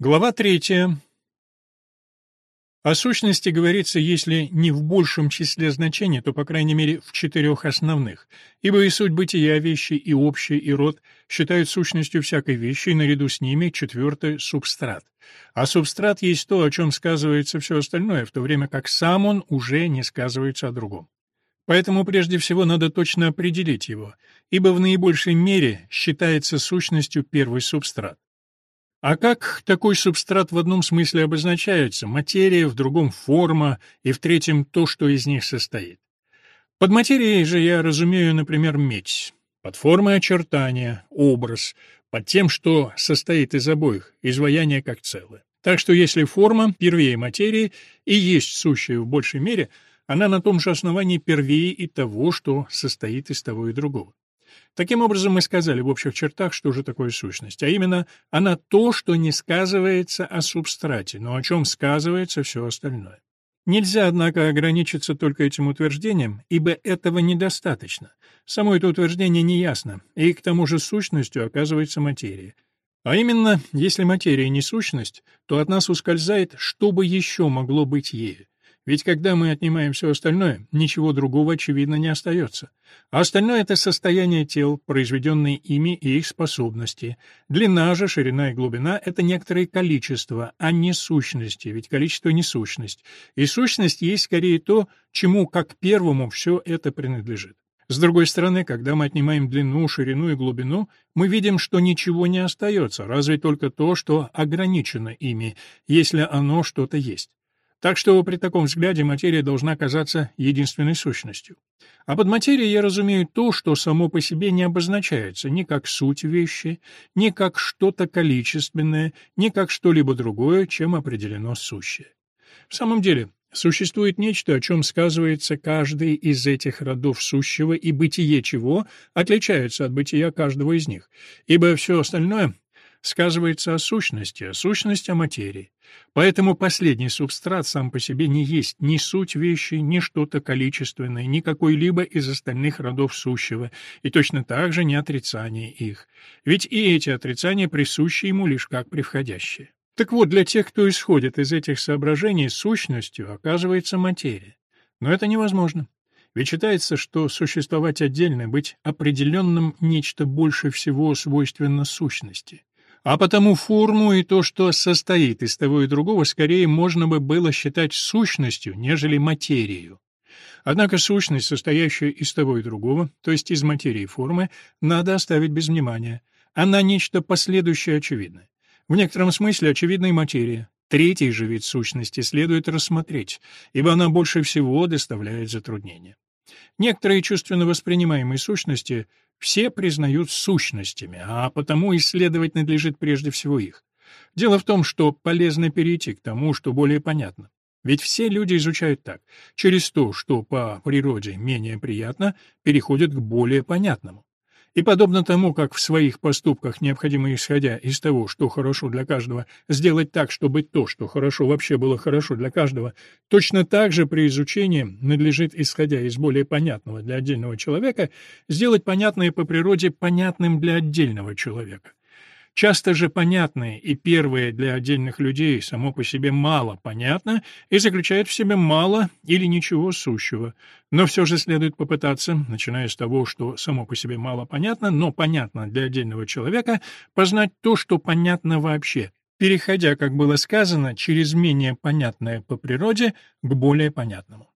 Глава третья. О сущности говорится, если не в большем числе значений, то, по крайней мере, в четырех основных, ибо и суть бытия вещи, и общее, и род считают сущностью всякой вещи, и наряду с ними четвертое — субстрат. А субстрат есть то, о чем сказывается все остальное, в то время как сам он уже не сказывается о другом. Поэтому прежде всего надо точно определить его, ибо в наибольшей мере считается сущностью первый субстрат. А как такой субстрат в одном смысле обозначается? Материя, в другом — форма, и в третьем — то, что из них состоит. Под материей же я разумею, например, медь. Под формой очертания, образ, под тем, что состоит из обоих, изваяние как целое. Так что если форма первее материи и есть сущая в большей мере, она на том же основании первее и того, что состоит из того и другого. Таким образом, мы сказали в общих чертах, что же такое сущность, а именно она то, что не сказывается о субстрате, но о чем сказывается все остальное. Нельзя, однако, ограничиться только этим утверждением, ибо этого недостаточно. Само это утверждение неясно, и к тому же сущностью оказывается материя. А именно, если материя не сущность, то от нас ускользает, что бы еще могло быть ею. Ведь когда мы отнимаем все остальное, ничего другого, очевидно, не остается. А остальное — это состояние тел, произведенные ими и их способности. Длина же, ширина и глубина — это некоторое количество, а не сущности, ведь количество — не сущность. И сущность есть скорее то, чему, как первому, все это принадлежит. С другой стороны, когда мы отнимаем длину, ширину и глубину, мы видим, что ничего не остается, разве только то, что ограничено ими, если оно что-то есть. Так что при таком взгляде материя должна казаться единственной сущностью. А под материей я разумею то, что само по себе не обозначается ни как суть вещи, ни как что-то количественное, ни как что-либо другое, чем определено сущее. В самом деле, существует нечто, о чем сказывается каждый из этих родов сущего, и бытие чего отличается от бытия каждого из них, ибо все остальное сказывается о сущности, а сущность о материи. Поэтому последний субстрат сам по себе не есть ни суть вещи, ни что-то количественное, ни какой-либо из остальных родов сущего, и точно так же не отрицание их. Ведь и эти отрицания присущи ему лишь как превходящие. Так вот, для тех, кто исходит из этих соображений, сущностью оказывается материя. Но это невозможно. Ведь считается, что существовать отдельно, быть определенным нечто больше всего свойственно сущности. А потому форму и то, что состоит из того и другого, скорее можно бы было считать сущностью, нежели материей. Однако сущность, состоящая из того и другого, то есть из материи и формы, надо оставить без внимания. Она нечто последующее очевидное. В некотором смысле очевидна и материя. Третий же вид сущности следует рассмотреть, ибо она больше всего доставляет затруднения. Некоторые чувственно воспринимаемые сущности все признают сущностями, а потому исследовать надлежит прежде всего их. Дело в том, что полезно перейти к тому, что более понятно. Ведь все люди изучают так. Через то, что по природе менее приятно, переходят к более понятному. И подобно тому, как в своих поступках необходимо, исходя из того, что хорошо для каждого, сделать так, чтобы то, что хорошо вообще было хорошо для каждого, точно так же при изучении надлежит, исходя из более понятного для отдельного человека, сделать понятное по природе понятным для отдельного человека. Часто же понятное и первое для отдельных людей само по себе мало понятно и заключает в себе мало или ничего сущего. Но все же следует попытаться, начиная с того, что само по себе мало понятно, но понятно для отдельного человека, познать то, что понятно вообще, переходя, как было сказано, через менее понятное по природе к более понятному.